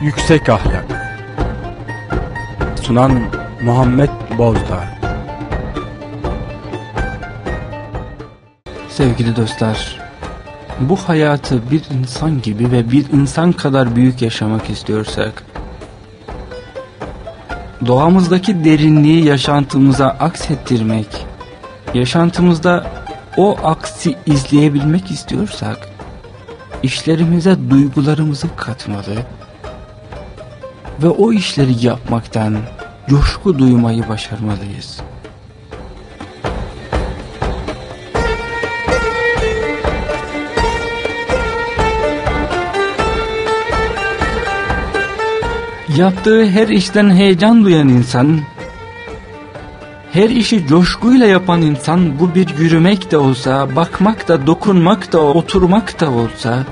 Yüksek Ahlak. Sunan Muhammed Bozdağ. Sevgili dostlar, bu hayatı bir insan gibi ve bir insan kadar büyük yaşamak istiyorsak, doğamızdaki derinliği yaşantımıza aksettirmek, yaşantımızda o aksi izleyebilmek istiyorsak, işlerimize duygularımızı katmalı ve o işleri yapmaktan coşku duymayı başarmalıyız. Yaptığı her işten heyecan duyan insan, her işi coşkuyla yapan insan bu bir yürümek de olsa, bakmak da, dokunmak da, oturmak da olsa,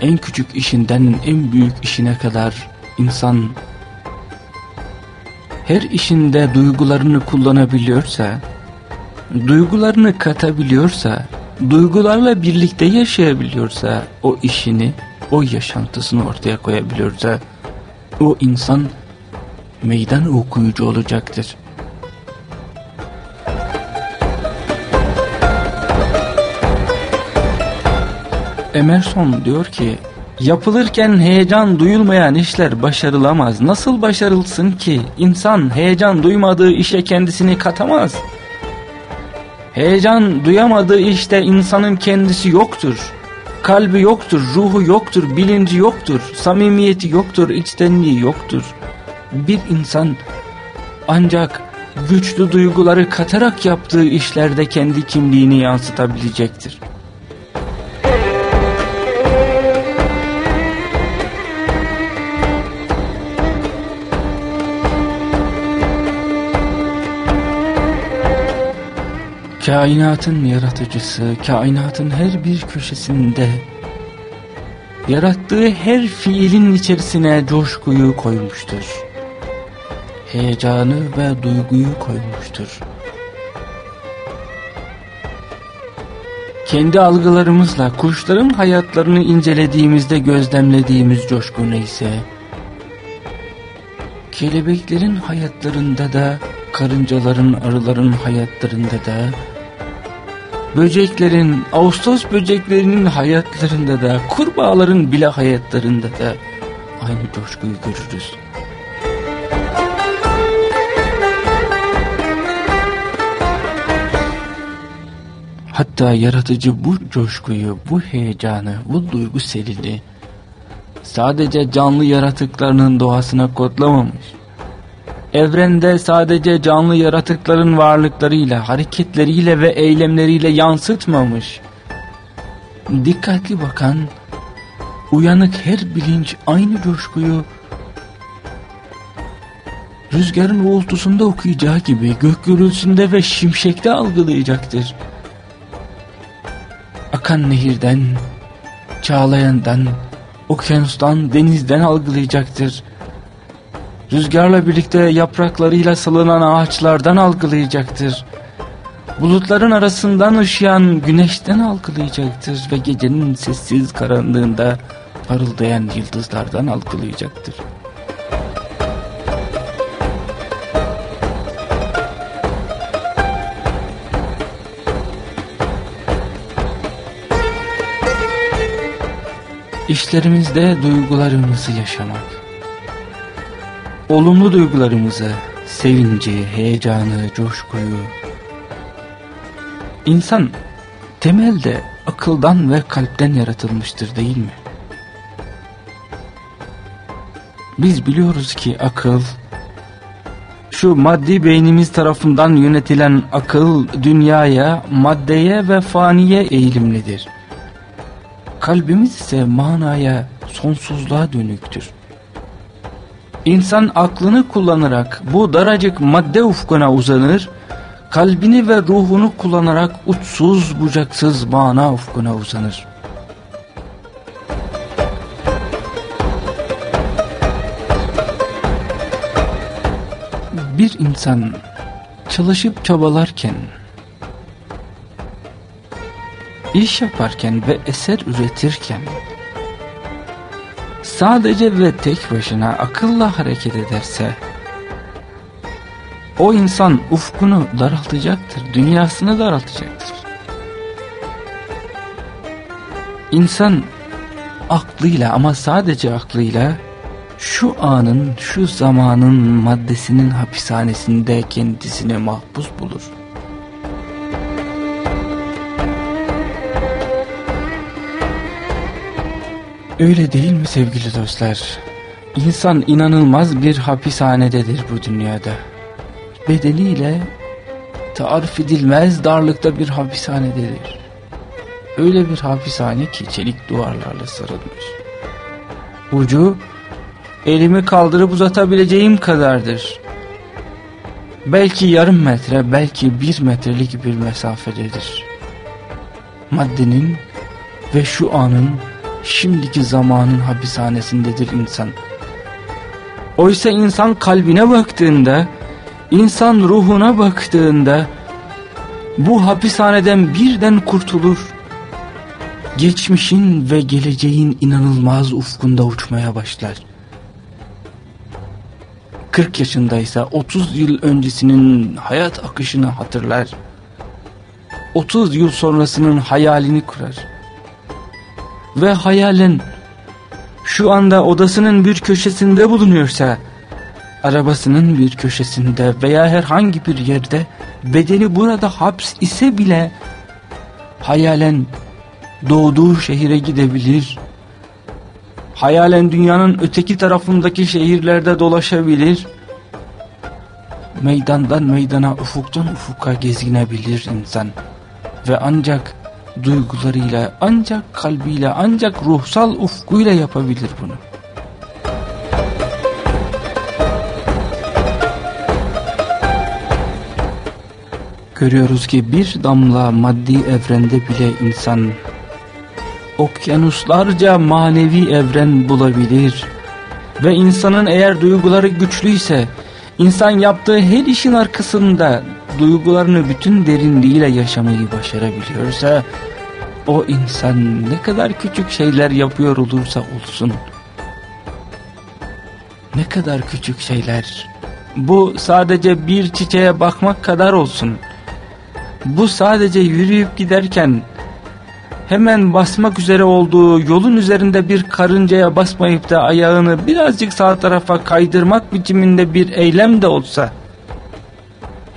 en küçük işinden en büyük işine kadar insan her işinde duygularını kullanabiliyorsa, duygularını katabiliyorsa, duygularla birlikte yaşayabiliyorsa o işini, o yaşantısını ortaya koyabiliyorsa o insan meydan okuyucu olacaktır. Emerson diyor ki yapılırken heyecan duyulmayan işler başarılamaz. Nasıl başarılsın ki insan heyecan duymadığı işe kendisini katamaz. Heyecan duyamadığı işte insanın kendisi yoktur. Kalbi yoktur, ruhu yoktur, bilinci yoktur, samimiyeti yoktur, içtenliği yoktur. Bir insan ancak güçlü duyguları katarak yaptığı işlerde kendi kimliğini yansıtabilecektir. Kainatın yaratıcısı, kainatın her bir köşesinde yarattığı her fiilin içerisine coşkuyu koymuştur. Heyecanı ve duyguyu koymuştur. Kendi algılarımızla kuşların hayatlarını incelediğimizde gözlemlediğimiz coşku neyse, kelebeklerin hayatlarında da, karıncaların, arıların hayatlarında da, böceklerin, Ağustos böceklerinin hayatlarında da, kurbağaların bile hayatlarında da aynı coşkuyu görürüz. Hatta yaratıcı bu coşkuyu, bu heyecanı, bu duygu selini sadece canlı yaratıklarının doğasına kodlamamış. Evrende sadece canlı yaratıkların varlıklarıyla, hareketleriyle ve eylemleriyle yansıtmamış. Dikkatli bakan, uyanık her bilinç aynı coşkuyu rüzgarın uğultusunda okuyacağı gibi gök gürültüsünde ve şimşekte algılayacaktır akan nehirden, çağlayandan, okyanustan, denizden algılayacaktır. Rüzgarla birlikte yapraklarıyla salınan ağaçlardan algılayacaktır. Bulutların arasından ışıyan güneşten algılayacaktır ve gecenin sessiz karanlığında parıldayan yıldızlardan algılayacaktır. İşlerimizde duygularımızı yaşamak. Olumlu duygularımızı, sevinci, heyecanı, coşkuyu. İnsan temelde akıldan ve kalpten yaratılmıştır değil mi? Biz biliyoruz ki akıl, şu maddi beynimiz tarafından yönetilen akıl dünyaya, maddeye ve faniye eğilimlidir kalbimiz ise manaya, sonsuzluğa dönüktür. İnsan aklını kullanarak bu daracık madde ufkuna uzanır, kalbini ve ruhunu kullanarak uçsuz bucaksız mana ufkuna uzanır. Bir insan çalışıp çabalarken iş yaparken ve eser üretirken sadece ve tek başına akılla hareket ederse o insan ufkunu daraltacaktır, dünyasını daraltacaktır. İnsan aklıyla ama sadece aklıyla şu anın, şu zamanın maddesinin hapishanesinde kendisine mahpus bulur. Öyle değil mi sevgili dostlar? İnsan inanılmaz bir hapishanededir bu dünyada. Bedeniyle tarif edilmez darlıkta bir hapishanededir. Öyle bir hapishane ki çelik duvarlarla sarılmış. Ucu elimi kaldırıp uzatabileceğim kadardır. Belki yarım metre, belki bir metrelik bir mesafededir. Maddenin ve şu anın, şimdiki zamanın hapishanesindedir insan. Oysa insan kalbine baktığında, insan ruhuna baktığında, bu hapishaneden birden kurtulur. Geçmişin ve geleceğin inanılmaz ufkunda uçmaya başlar. 40 yaşındaysa 30 yıl öncesinin hayat akışını hatırlar. 30 yıl sonrasının hayalini kurar. Ve hayalen şu anda odasının bir köşesinde bulunuyorsa, arabasının bir köşesinde veya herhangi bir yerde bedeni burada haps ise bile hayalen doğduğu şehire gidebilir hayalen dünyanın öteki tarafındaki şehirlerde dolaşabilir. Meydandan meydana, ufuktan ufuka gezginebilir insan. Ve ancak duygularıyla, ancak kalbiyle, ancak ruhsal ufkuyla yapabilir bunu. Görüyoruz ki bir damla maddi evrende bile insan okyanuslarca manevi evren bulabilir. Ve insanın eğer duyguları güçlüyse, insan yaptığı her işin arkasında duygularını bütün derinliğiyle yaşamayı başarabiliyorsa, o insan ne kadar küçük şeyler yapıyor olursa olsun, ne kadar küçük şeyler, bu sadece bir çiçeğe bakmak kadar olsun, bu sadece yürüyüp giderken, hemen basmak üzere olduğu yolun üzerinde bir karıncaya basmayıp da ayağını birazcık sağ tarafa kaydırmak biçiminde bir eylem de olsa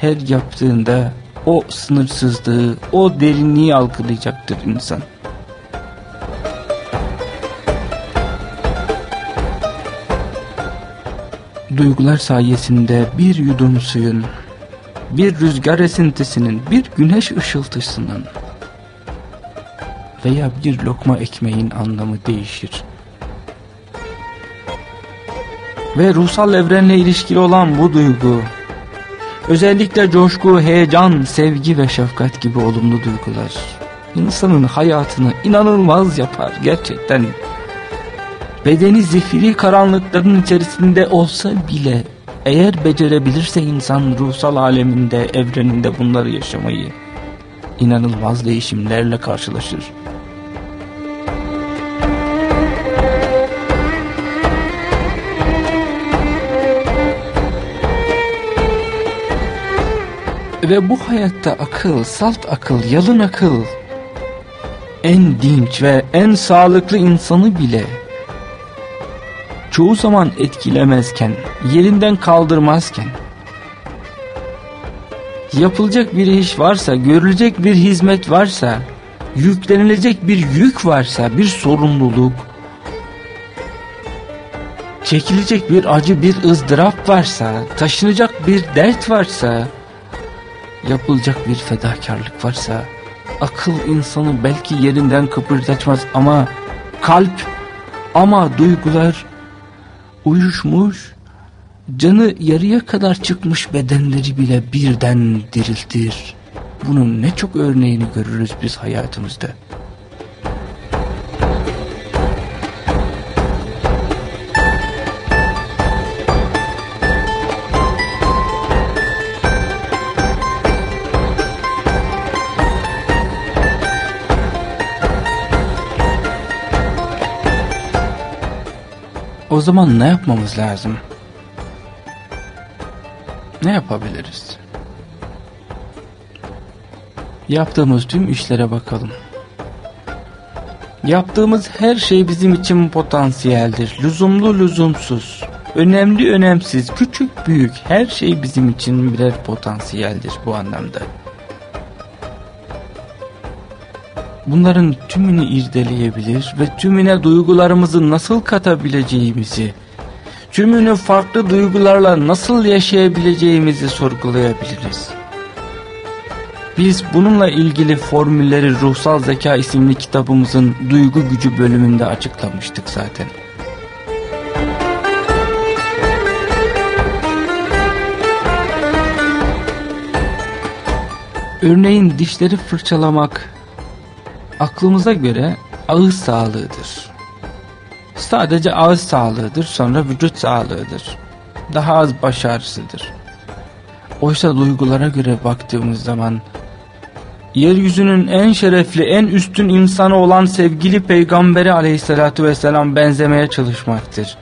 her yaptığında o sınırsızlığı, o derinliği algılayacaktır insan. Duygular sayesinde bir yudum suyun, bir rüzgar esintisinin, bir güneş ışıltısının veya bir lokma ekmeğin anlamı değişir. Ve ruhsal evrenle ilişkili olan bu duygu, özellikle coşku, heyecan, sevgi ve şefkat gibi olumlu duygular, insanın hayatını inanılmaz yapar gerçekten. Bedeni zifiri karanlıkların içerisinde olsa bile, eğer becerebilirse insan ruhsal aleminde, evreninde bunları yaşamayı, inanılmaz değişimlerle karşılaşır. Ve bu hayatta akıl, salt akıl, yalın akıl, en dinç ve en sağlıklı insanı bile çoğu zaman etkilemezken, yerinden kaldırmazken, yapılacak bir iş varsa, görülecek bir hizmet varsa, yüklenilecek bir yük varsa, bir sorumluluk, çekilecek bir acı, bir ızdırap varsa, taşınacak bir dert varsa, yapılacak bir fedakarlık varsa akıl insanı belki yerinden kıpırdatmaz ama kalp ama duygular uyuşmuş canı yarıya kadar çıkmış bedenleri bile birden diriltir. Bunun ne çok örneğini görürüz biz hayatımızda. O zaman ne yapmamız lazım? Ne yapabiliriz? Yaptığımız tüm işlere bakalım. Yaptığımız her şey bizim için potansiyeldir. Lüzumlu lüzumsuz. Önemli önemsiz, küçük büyük her şey bizim için birer potansiyeldir bu anlamda. Bunların tümünü irdeleyebilir ve tümüne duygularımızı nasıl katabileceğimizi, tümünü farklı duygularla nasıl yaşayabileceğimizi sorgulayabiliriz. Biz bununla ilgili formülleri Ruhsal Zeka isimli kitabımızın duygu gücü bölümünde açıklamıştık zaten. Örneğin dişleri fırçalamak aklımıza göre ağız sağlığıdır. Sadece ağız sağlığıdır sonra vücut sağlığıdır. Daha az baş ağrısıdır. Oysa duygulara göre baktığımız zaman yeryüzünün en şerefli, en üstün insanı olan sevgili peygamberi aleyhissalatü vesselam benzemeye çalışmaktır.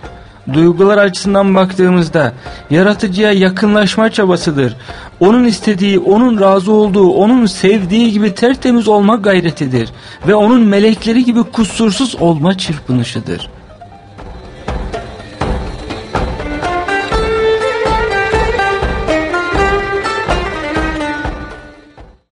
Duygular açısından baktığımızda yaratıcıya yakınlaşma çabasıdır. Onun istediği, onun razı olduğu, onun sevdiği gibi tertemiz olma gayretidir. Ve onun melekleri gibi kusursuz olma çırpınışıdır.